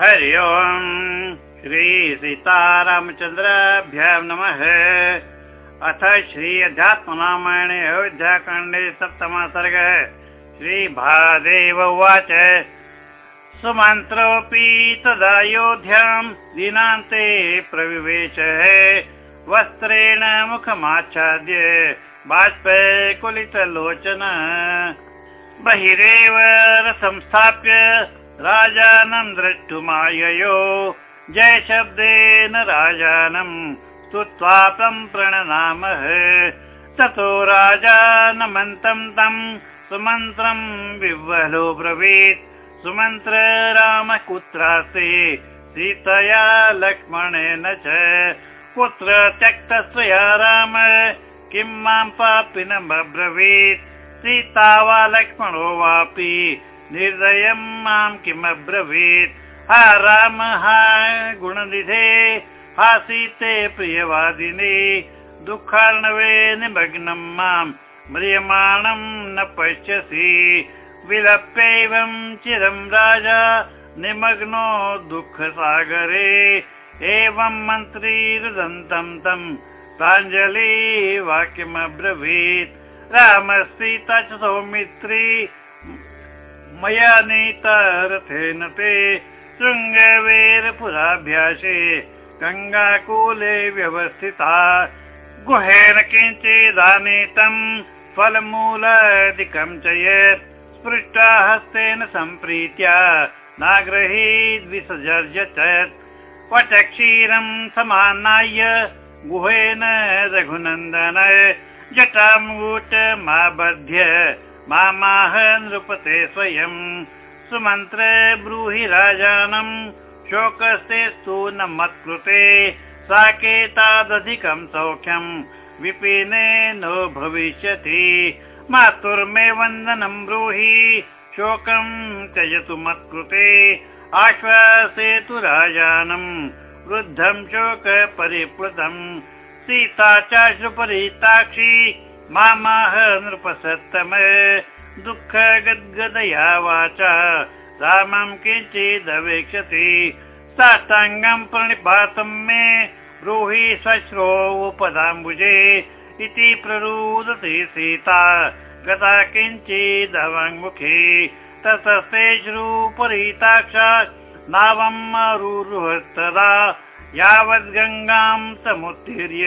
हरि ओम् श्रीसीतारामचन्द्राभ्यां नमः। अथ श्री अध्यात्मरामायणे अयोध्याकाण्डे सप्तमः सर्गः। श्रीभादेव उवाच। सुमन्त्रोऽपि तदायोध्यां दिनान्ते प्रविवेशः। वस्त्रेण मुखमाच्छाद्य बाष्पकुलितलोचन। बहिरेव रसंस्थाप्य राजानं द्रष्टुमाययो। जय शब्देन राजानं स्तुत्वा तं प्रणनामः। ततो राजानमन्तं तं सुमन्त्रं विह्वलो ब्रवीत्। सुमन्त्र राम कुत्रास्ति सीतया लक्ष्मणेन च। कुत्र त्यक्तस्वया राम किं मां पापिनमब्रवीत् सीता वा लक्ष्मणो वापि निर्दयं मां किमब्रवीत्? हा राम हा गुणनिधे हा सीते प्रियवादिनी दुःखार्णवे निमग्नं मां म्रियमाणं न पश्यसि। विलप्यैवं चिरं राजा निमग्नो दुःखसागरे। एवं मन्त्री रुदन्तं तं प्राञ्जलि वाक्यमब्रवीत्। रामसीता च सौमित्री मया नीता रथेन ते शृङ्गवेरपुराभ्यासे गङ्गाकूले व्यवस्थिता। गुहेन किञ्चिदानीतं फलमूलादिकं च यत् स्पृष्टा हस्तेन सम्प्रीत्या नाग्रहीद्विसजर्जत वटक्षीरं समानाय गुहेन रघुनन्दन। जटामूट मा बध्य मामाह नृपते स्वयं सुमन्त्र ब्रूहि राजानं शोकस्तेस्तु न मत्कृते साकेतादधिकं सौख्यं विपिने नो भविष्यति। मातुर्मे वन्दनं ब्रूहि शोकं त्यजतु मत्कृते। आश्वासेतु राजानं वृद्धं शोक परिप्लुतम् सीता चाश्रुपरिताक्षी मामाह नृपसत्तम दुःख गद्गदया वाचा। रामं किञ्चिदवेक्षति साष्टाङ्गं प्रणिपातं मे ब्रूहि श्वश्रो उपदाम्बुजे इति प्ररुदति सीता। गता किञ्चिदवङ्मुखी ततस्ते श्रूपरिताक्षा नावम् अरुरुहस्तदा यावद् गङ्गां समुत्तीर्य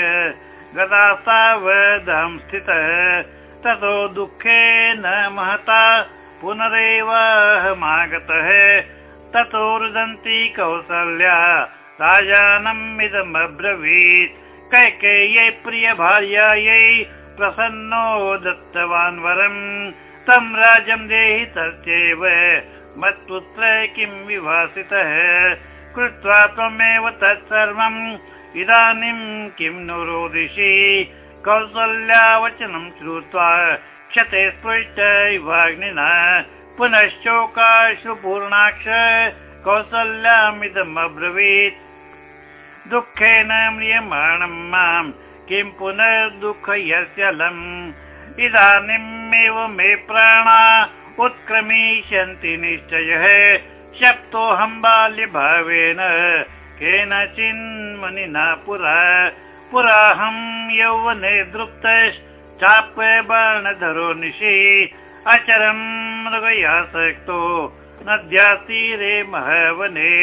गदा सावधं स्थितः ततो दुःखेन महता पुनरेवाहमागतः ततो रुदन्ति कौसल्या राजानम् इदमब्रवीत्। कैकेय्यै प्रियभार्यायै प्रसन्नो दत्तवान् वरम् तं राजं देहि तस्यैव मत्पुत्र किं विभासितः? कृत्वा त्वमेव तत्सर्वम् इदानीं किं नु रोदिषि? कौसल्यावचनं श्रुत्वा क्षते स्पृष्ट इवाग्निना। पुनश्चोकाश्रुपूर्णाक्ष कौसल्यामिदमब्रवीत् दुःखेन म्रियमाणं मां किं पुनः दुःखयस्यलम् इदानीमेव मे प्राणा उत्क्रमिष्यन्ति निश्चयः। शप्तोऽहं बाल्यभावेन केनचिन्मनिना पुरा पुराहं यौवने दृप्तश्चाप्यबाणधरो निशि अचरं मृगयासक्तो नद्यातीरे महवने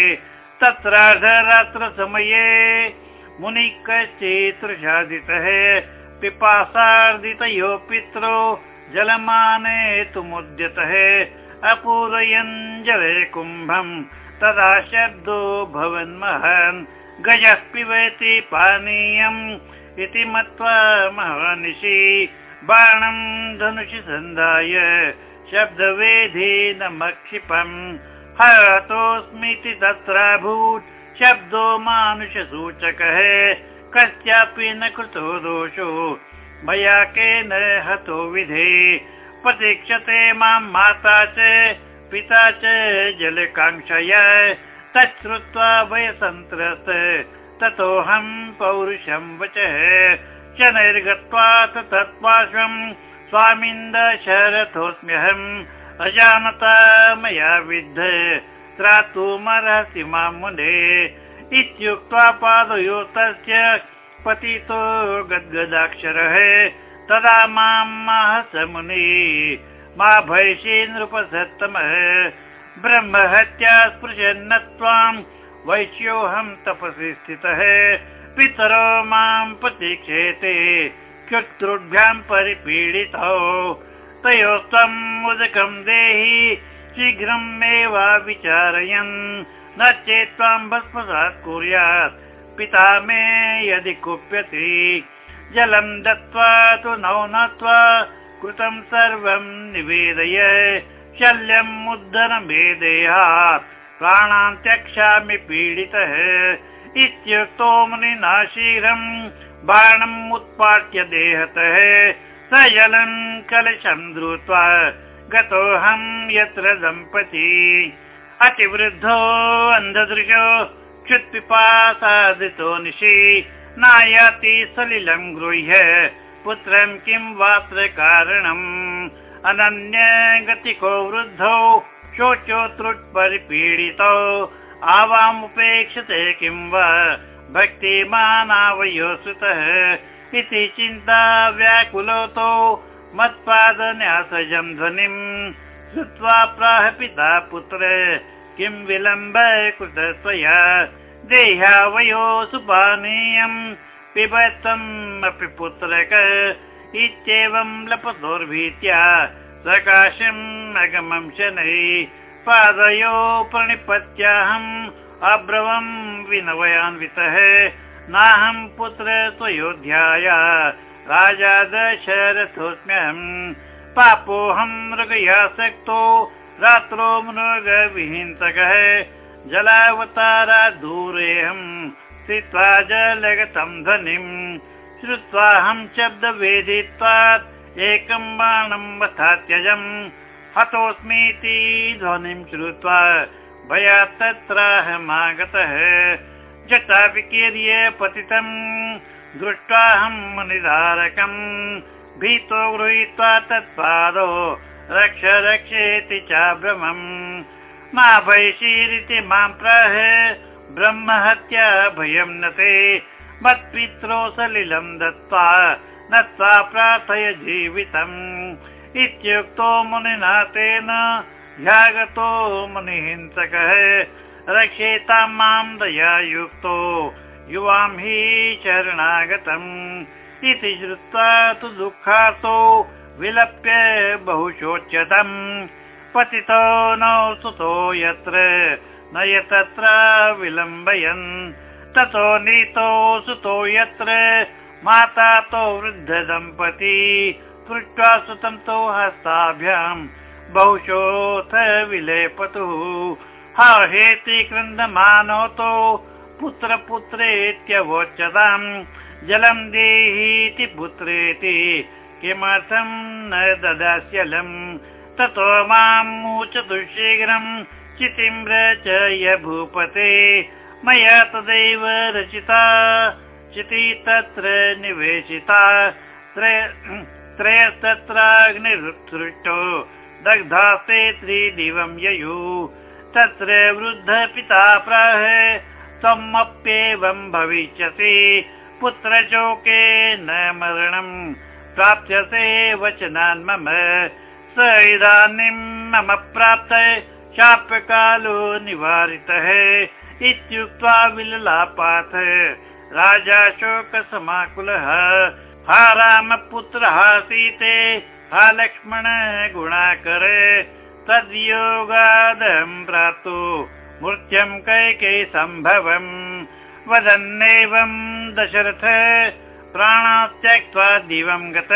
तत्रार्धरात्रसमये मुनि कश्चित्तृषादितः पिपासार्दितयो पित्रो जलमानेतुमुद्यतः अपूरयन् जले कुम्भम् तदा शब्दो भवन्महन्। गजः पिबति पानीयम् इति मत्वा महानिशि बाणं धनुषि सन्धाय शब्दवेधीनमक्षिपम् हतोऽस्मीति तत्राभूत् शब्दो मानुषसूचकः। कस्यापि न कृतो दोषो। मया केन हतो विधे। प्रतीक्षते मां माता च पिता च जलकाङ्क्षया तच्छ्रुत्वा वयसन्त्रस्त ततोऽहं पौरुषं वचः। शनैर्गत्वा तत्पार्श्वं स्वामिन्द शरथोऽस्म्यहम् अजानता मया विद्ध। त्रातुमर्हसि मां मुने इत्युक्त्वा पादयो तस्य पतितो गद्गदाक्षरः। तदा मां महस मुनि मा भैषी नृपसत्तमः। ब्रह्महत्या स्पृशन्न त्वां वैश्योऽहं तपसि स्थितः। पितरो मां प्रतीक्षेते चतुर्भ्यां परिपीडितौ। तयोस्त्वम् उदकं देहि शीघ्रमेव विचारयन्। न चेत् त्वां भस्मसात् कुर्यात्। पिता मे यदि कुप्यति जलं दत्त्वा तु नौ नत्वा कृतं सर्वं निवेदय। शल्यम् उद्धरमेदेहात् प्राणान् त्यक्ष्यामि पीडितः। इत्युक्तो मुनिना शीघ्रम् बाणम् उत्पाट्य देहतः। स जलम् कलशम् धृत्वा गतोऽहम् यत्र दम्पती। अतिवृद्धो अन्धदृशो क्षुत्पिपासादितो निशि। नायाति सलिलम् गृह्य पुत्रम् किम् वात्र कारणम्? अनन्य गतिको वृद्धौ शोचोत्रुट्परिपीडितौ आवामुपेक्षते किं वा? भक्तिमानावयो सुतः। इति चिन्ता व्याकुलतो मत्पादन्यासजं ध्वनिम्। श्रुत्वा प्राह पिता पुत्र किं विलम्ब कृत त्वया? देह्यावयो सुपानीयम् पिबतम् अपि पुत्रक इत्येवं लपतोर्भीत्या सकाशम् अगमं शनै पादयो प्रणिपत्याहम् अब्रवम् विनवयान्वितः। नाहं पुत्र त्वयोध्याय। राजा दशरथोऽस्म्यहम् पापोऽहम् मृगयासक्तो रात्रो मृगविहिंसकः जलावतारा दूरेऽहम् स्थित्वा जलगतं ध्वनिम् श्रुत्वाहं शब्दवेदित्वात् एकं बाणं वथा त्यजम्। हतोऽस्मीति ध्वनिं श्रुत्वा भयात् तत्राहमागतः। जटा विकीर्य पतितम्। दृष्ट्वाहं निधारकम् भीतो गृहीत्वा तत्पादो रक्ष रक्षेति चाभ्रमम् मा भैषीरिति मां प्राह ब्रह्महत्या भयं न ते मत्पित्रो सलिलं दत्त्वा नत्वा प्रार्थय जीवितम्। इत्युक्तो मुनिना तेन ह्यागतो मुनिहिंसकः रक्षेतां मां दयायुक्तो युवां हि शरणागतम्। इति श्रुत्वा तु दुःखातो विलप्य बहु शोच्यतम् पतितो नौ सुतो यत्र न यतत्र विलम्बयन्। ततो नीतो सुतो यत्र। माता तो वृद्धदम्पती पृष्ट्वा सुतं तु हस्ताभ्याम्। बहुशोऽथ विलेपतुः। हा हेति क्रन्दमानोतो पुत्र पुत्रेत्यवोच्यताम् जलं देहीति पुत्रेति। किमर्थं न ददास्यलम्? ततो मामुचतु शीघ्रम् चितिम्र च य भूपते मया तदैव रचिता चिति तत्र निवेशिता। त्रयस्तत्राग्निरुत्सृष्टो दग्धास्ते त्रिदिवं ययु। तत्र वृद्ध पिता प्राह त्वमप्येवं भविष्यसि। पुत्रशोके न मरणम् प्राप्स्यसे वचनान् मम। स इदानीं मम प्राप्त शाप्यकालो निवारितः इत्युक्त्वा विललापाथ राजा शोकसमाकुलः हा। रामपुत्रः सीते हा लक्ष्मण गुणाकर तद्योगादहं प्राप्तो मृत्यं कैके सम्भवम्। वदन्नेवं दशरथ प्राणात् त्यक्त्वा दिवं गत।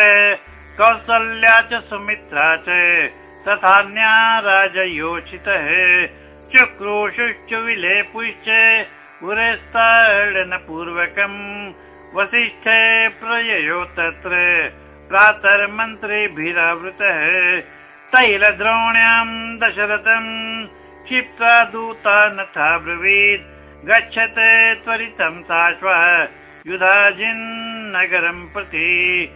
कौसल्या च सुमित्रा च तथान्या राजयोषितः चक्रोशुश्च विलेपुश्च पुरस्ताडनपूर्वकम् वसिष्ठ प्रययो तत्र। प्रातर्मन्त्रेभिरावृतः। तैलद्रोण्याम् दशरथम् क्षिप्त्वा दूता नथा ब्रवीत् गच्छत त्वरितं साश्व युधाजिन्नगरं प्रति।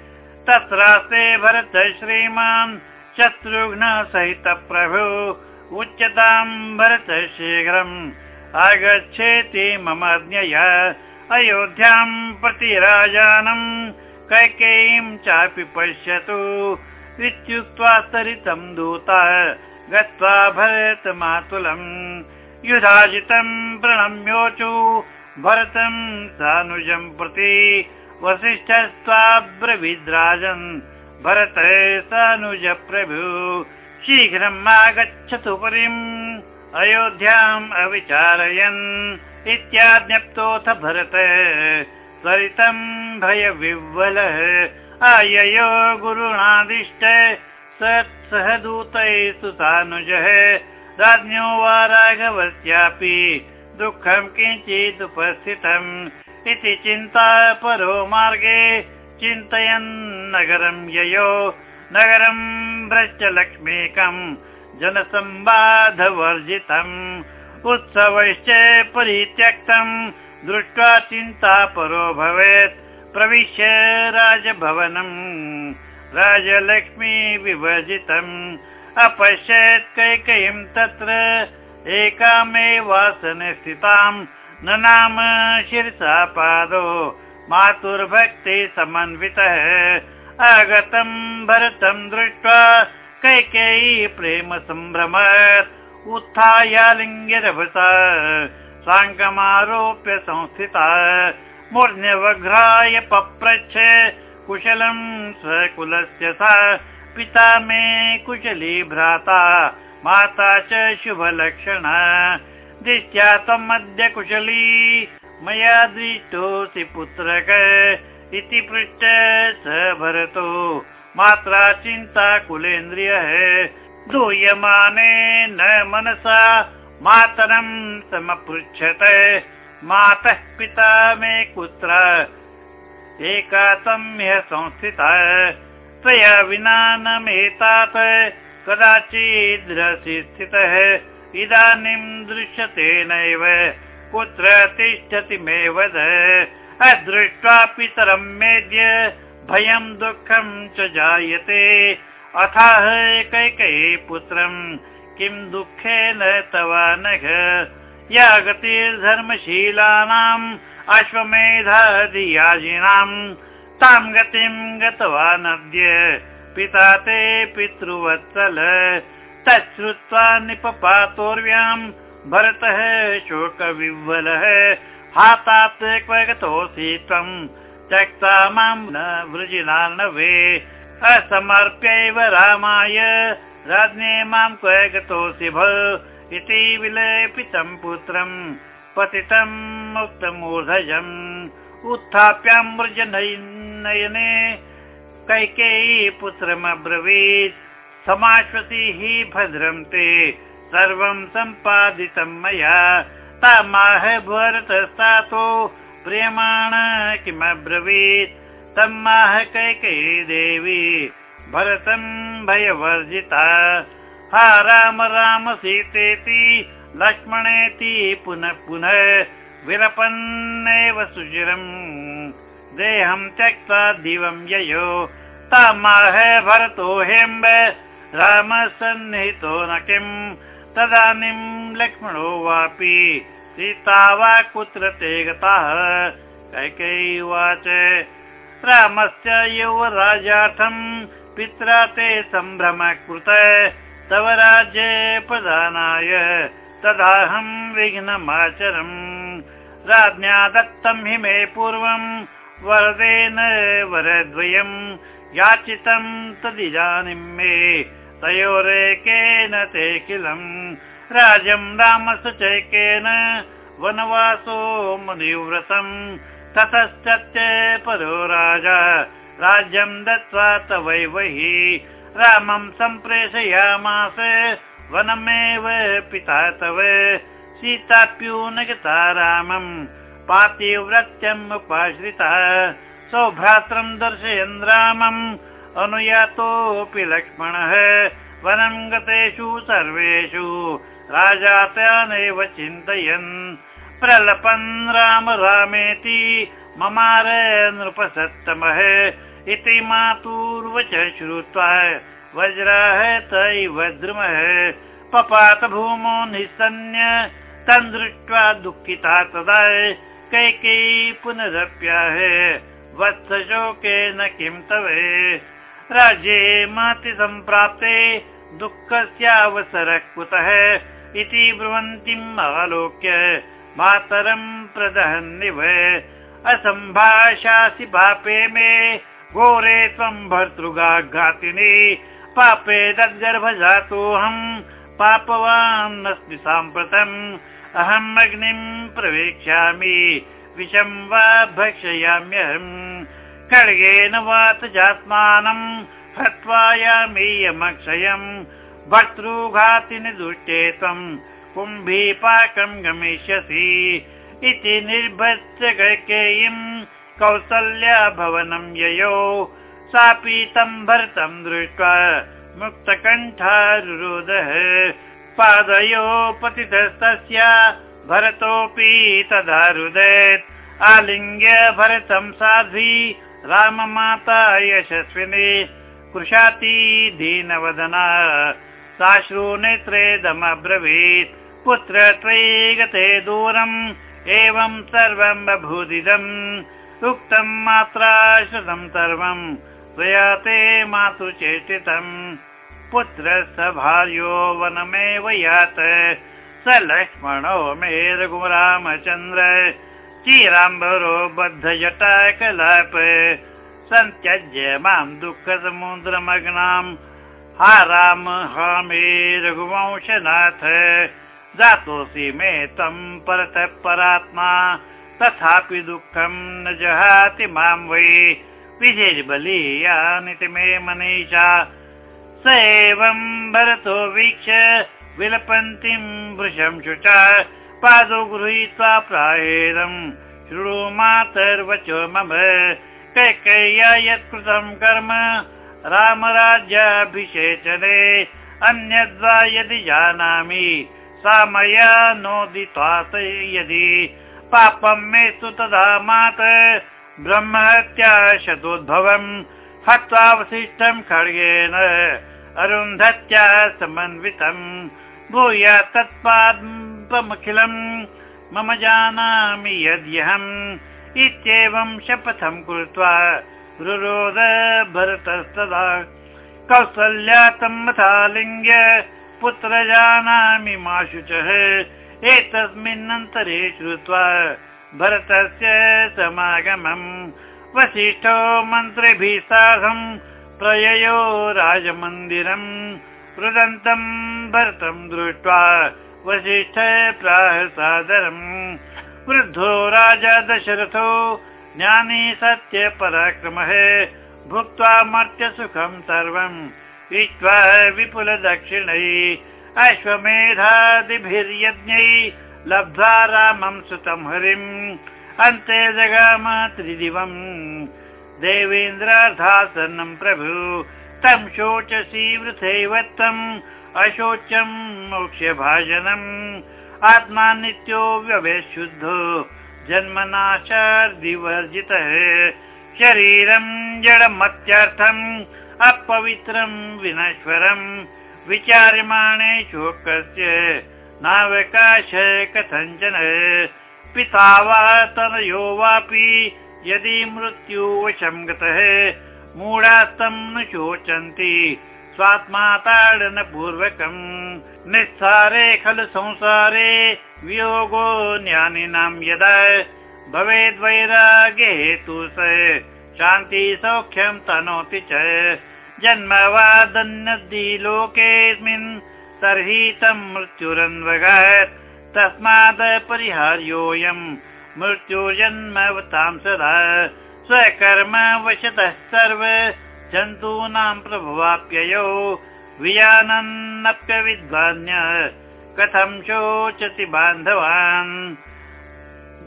तत्रास्ते भरत श्रीमान् शत्रुघ्न सहित प्रभु उच्यताम् भरत शीघ्रम् आगच्छेति मम ज्ञया अयोध्याम् प्रति राजानम् कैकेयीम् चापि पश्यतु। इत्युक्त्वा सरितम् दूता गत्वा भरत मातुलम् युधाजितम् प्रणम्योचु भरतम् सानुजम् प्रति। वसिष्ठस्त्वाब्रविद्राजन् भरत सानुज प्रभु शीघ्रम् आगच्छतु पुरीम्। अयोध्याम् अविचारयन् इत्याज्ञप्तोऽथ भरत। त्वरितम् भयविह्वलः। आययो गुरुणादिष्ट। सः दूतैः सुतानुजः राज्ञो वा राघवस्यापि दुःखम् किञ्चिदुपस्थितम् इति चिन्ता परो मार्गे चिन्तयन् नगरम् ययो नगरम् भ्रश्च लक्ष्मीकम् जनसंवादवर्जितम् उत्सवश्च परित्यक्तम् दृष्ट्वा चिन्ता परो भवेत् प्रविश्य राजभवनम् राजलक्ष्मी विभजितम् अपश्यत् कैकयीम् तत्र एकामेवासने स्थिताम् न नाम शिरसा पादो मातुर्भक्ति समन्वितः। आगतम् भरतम् दृष्ट्वा कैकेयी प्रेम सम्भ्रमत् उत्थायालिङ्गिरभृता साङ्गमारोप्य संस्थिता। मूर्ध्यवघ्राय पप्रच्छ। कुशलम् स्वकुलस्य सा। पिता मे कुशली भ्राता। माता च शुभलक्षणा। दृष्ट्या त्वम् अद्य कुशली मया दृष्टोऽसि पुत्रक इति पृष्ट स भरतो। मात्रा चिन्ता कुलेन्द्रियः। दूयमाने न मनसा मातरम् समपृच्छत। मातः पिता मे कुत्र? एका ह्यः संस्थिता। त्वया विना न मेतात् कदाचिद्रसि स्थितः इदानीम् दृश्यते नैव कुत्र तिष्ठति मे वद। अदृष्ट्वा पितरम् मेद्य भयम् दुःखम् च जायते। अथाह कैकयी पुत्रम् किम् दुःखेन तव नघ। या गतिर्धर्मशीलानाम् अश्वमेधादियाजिनाम् ताम् गतिम् गतवानद्य पिता ते पितृवत्सल। तच्छ्रुत्वा निपपातोर्व्याम् भरतः शोकविह्वलः हातात् क्व गतोऽसि त्वम् त्यक्ता माम् न वृजिनार्णवे असमर्प्यैव रामाय। राज्ञे मां क्व गतोऽसि भ इति विलेपितम् पुत्रम् पतितम् मुक्तमूर्धजम्। उत्थाप्यामृजनयने कैकेयी पुत्रमब्रवीत्। समाश्वतीः भद्रम् ते सर्वम् सम्पादितम् मया। तामाह भरतस्तातो प्रियमाण किमब्रवीत्? तम्माह कैकेयी देवी भरतम् भयवर्जिता। हा राम राम सीतेति लक्ष्मणेति पुनः पुनः विरपन्नेव सुचिरम् देहम् त्यक्त्वा दिवम् ययो। तामाह भरतो हेम्ब रामः सन्निहितो न किम् तदानीम् लक्ष्मणो वापि सीता वा कुत्र ते गताः? कैकेयी उवाच रामस्य युवराजार्थम् पित्रा ते सम्भ्रम कृत तव राज्ये प्रधानाय तदाहम् विघ्नमाचरम्। राज्ञा दत्तम् हि मे पूर्वम् वरदेन वरद्वयम् याचितम् तदिदानीम् मे तयोरेकेन ते किलम् राजम् रामस्य चैकेन वनवासो मुनिव्रतम् ततश्च परो राजा। राज्यम् दत्त्वा तवैवहि रामम् सम्प्रेषयामास। वनमेव पिता तव। सीताप्यून गता रामम् पातिव्रत्यम् उपाश्रिता। सौभ्रात्रम् दर्शयन् रामम् अनुयातोऽपि लक्ष्मणः। वनम् गतेषु सर्वेषु राजा तानेव चिन्तयन्। प्रलपन् राम रामेति ममार नृपसत्तमः। इति मातुर्वच श्रुत्वा वज्राः तैव द्रुमः। पपात भूमो निःसन्य तन् दृष्ट्वा दुःखिता तदा कैकेयी पुनरप्याहे। वत्सशोकेन किं तवे राज्ये माति सम्प्राप्ते दुःखस्यावसरः कुतः इति ब्रुवन्तीम् आलोक्य मातरम् प्रदहन्निव। असम्भाषासि पापे मे घोरे त्वम् भर्तृगाघातिनि। पापे तद्गर्भजातोऽहम् पापवान् अस्मि साम्प्रतम् अहम् अग्निम् प्रवेक्ष्यामि विषम् वा भक्षयाम्यहम् खड्गेन वातजात्मानम् हत्वायामीयमक्षयम् भर्तृघातिनि दुष्टे त्वम् कुम्भीपाकम् गमिष्यसि इति निर्भस्य कैकेयीम् कौसल्या भवनम् ययो सापि तम् भरतम् दृष्ट्वा मुक्तकण्ठारुरोदः पादयो पतितस्तस्य भरतोऽपि तदा रुदेत् आलिङ्ग्य भरतम् साध्वी राममाता यशस्विनी कृशाति दीनवदना साश्रु नेत्रेदमब्रवीत् पुत्र त्वयि गते दूरम् एवं सर्वम् अभूदिदम् उक्तम् मात्रा सर्वम् त्वया ते चेष्टितम् पुत्र स भार्यो वनमेव यात स लक्ष्मणो मे रघुरामचन्द्र चिराम्बरो बद्ध जटाकलाप सन्त्यज्य माम् दुःखसमुद्रमग्नाम् हा मे रघुवंशनाथ। जातोऽसि मे तम् परतः परात्मा। तथापि दुःखम् न जहाति मां वै। विजयबलीयानिति मे मनीषा। स एवम् भरतो वीक्ष विलपन्तीम् वृषं शुचा पादौ गृहीत्वा प्रायेदम् शृणु मातर्वचो मम। कैकय्या यत्कृतं कर्म? रामराज्याभिषेचने अन्यद्वा यदि जानामि सा मया नोदित्वा यदि। पापं मे तु तदा मात ब्रह्महत्या शतोद्भवम् हत्वावशिष्टम् खड्गेन। अरुन्धत्या समन्वितम् भूया तत्पादमखिलम् मम जानामि यद्यहम्। इत्येवं शपथम् कृत्वा रुरोद भरतस्तदा। कौसल्या तथालिङ्ग्य पुत्र जानामि मा शुचः एतस्मिन्नन्तरे श्रुत्वा भरतस्य समागमम्। वसिष्ठो मन्त्रिभिः सार्धम् प्रययो राजमन्दिरम्। रुदन्तम् भरतम् दृष्ट्वा वसिष्ठ प्राह सादरम्। वृद्धो राजा दशरथो ज्ञानी सत्य पराक्रमः। भुक्त्वा मर्त्यसुखम् सर्वम्। इष्ट्वा विपुलदक्षिणै अश्वमेधादिभिर्यज्ञै लब्ध्वा रामम् सुतम् हरिम्। अन्ते जगाम त्रिदिवम्। देवेन्द्रार्थासनम् प्रभु। तम् शोचसि वृथैव तम् अशोचम् मोक्ष्य भाजनम् आत्मा नित्यो व्यवेशुद्धो जन्मनाशार्दिवर्जितः शरीरम् जडमत्यर्थम् अपवित्रम् विनश्वरम्। विचार्यमाणे शोकस्य नावकाश कथञ्चन पिता वा तनयो वापि यदि मृत्युवशं गतः मूढास्तम् न शोचन्ति स्वात्मा ताडनपूर्वकम् निस्सारे खलु संसारे वियोगो ज्ञानिनां यदा। भवेद्वैराग्ये हेतु स। शान्ति सौख्यं तनोति च। जन्म वादन्यदि लोकेऽस्मिन् तर्हि तं मृत्युरन्वगात्। तस्मात् परिहार्योऽयम्। मृत्युर्जन्मवतां सदा। स्वकर्म वशतः सर्व जन्तूनां प्रभवाप्ययो। विजानन्नप्यविद्वान्य कथं शोचति बान्धवान्?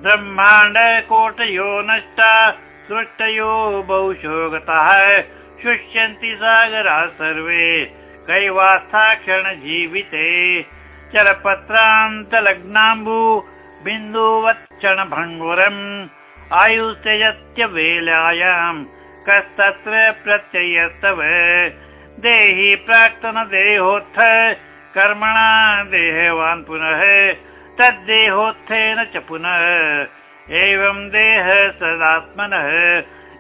ब्रह्माण्डकोटयो नष्टा सृष्टयो बहुशो गताः शुष्यन्ति सागरा सर्वे कैवास्था क्षण जीविते चलपत्रान्तलग्नाम्बु बिन्दुवच्चण भङ्गुरम् आयुस्त्यजत्यवेलायाम् कस्तत्र प्रत्ययस्तव। देहि प्राक्तन देहोत्थ कर्मणा देहवान् पुनः तद्देहोत्थेन च पुनः। एवं देह सदात्मनः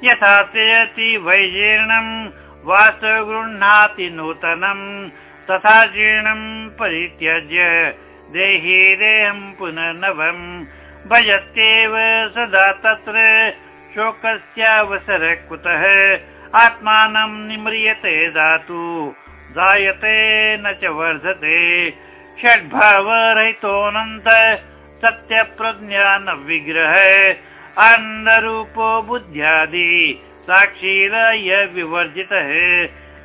यथा त्यजति वैजीर्णम् वास गृह्णाति नूतनम् तथा जीर्णम् परित्यज्य। देही देहम् पुनर्नवम् भजत्येव सदा तत्र शोकस्यावसर कुतः आत्मानं निम्रियते दातु जायते न च वर्धते। षड्भावरहितोऽनन्त सत्यप्रज्ञानविग्रह। अन्नरूपो बुद्ध्यादि साक्षीरय विवर्जितः।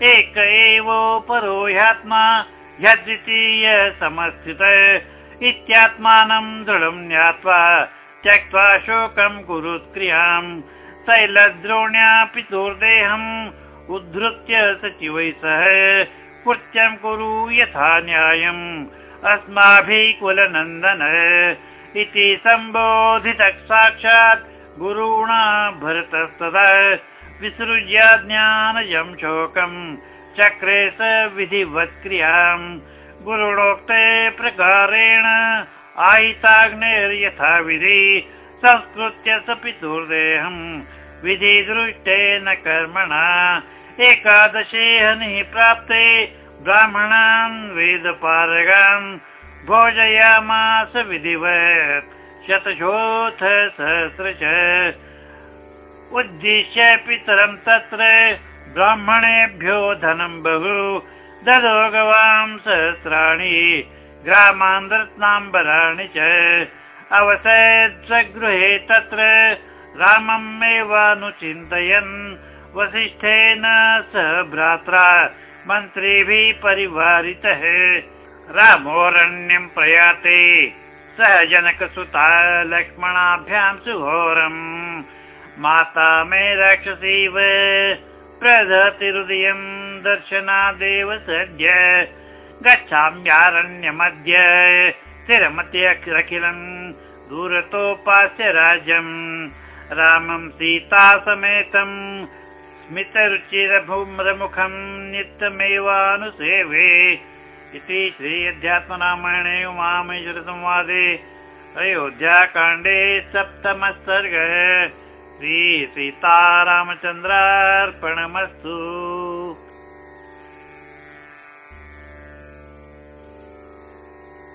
एक एव परो ह्यात्मा ह्यद्वितीय समस्थितः। इत्यात्मानं दृढं ज्ञात्वा त्यक्त्वा शोकं कुरुत्क्रियाम् तैलद्रोण्या पितुर्देहम् उद्धृत्य सचिवै सह कृत्यं कुरु यथा न्यायम्। अस्माभिः कुलनन्दन इति सम्बोधितः साक्षात् गुरुणा भरतस्तदा। विसृज्य ज्ञानजं शोकम् चक्रे स विधिवत्क्रियाम् गुरुणोक्ते प्रकारेण आहिताग्नेर्यथा विधि संस्कृत्य स पितुर्देहम् विधिदृष्टेन कर्मणा एकादशे हनिः प्राप्ते ब्राह्मणान् वेदपारगान् भोजयामास विधिवत् शतशोऽथ सहस्र च। उद्दिश्य पितरं तत्र ब्राह्मणेभ्यो धनं बहु ददो गवां सहस्राणि ग्रामान् रत्नाम्बराणि च अवसत् स्वगृहे तत्र राममेवानुचिन्तयन् वसिष्ठेन सह भ्रात्रा मन्त्रिभिः परिवारितः। रामोरण्यं प्रयाते। सह जनकसुता लक्ष्मणाभ्यां सुघोरम् माता मे राक्षसीव प्रदति हृदयम् दर्शनादेव सद्य गच्छाम्यारण्यमद्य स्थिरमत्यखिलम् दूरतोपास्य राज्यम्। रामं सीता समेतम् स्मितरुचिरभूम्रमुखम् नित्यमेवानुसेवे इति श्री अध्यात्मरामायणे उमामेश्वरसंवादे अयोध्याकाण्डे सप्तमः सर्गः। श्रीसीतारामचन्द्रार्पणमस्तु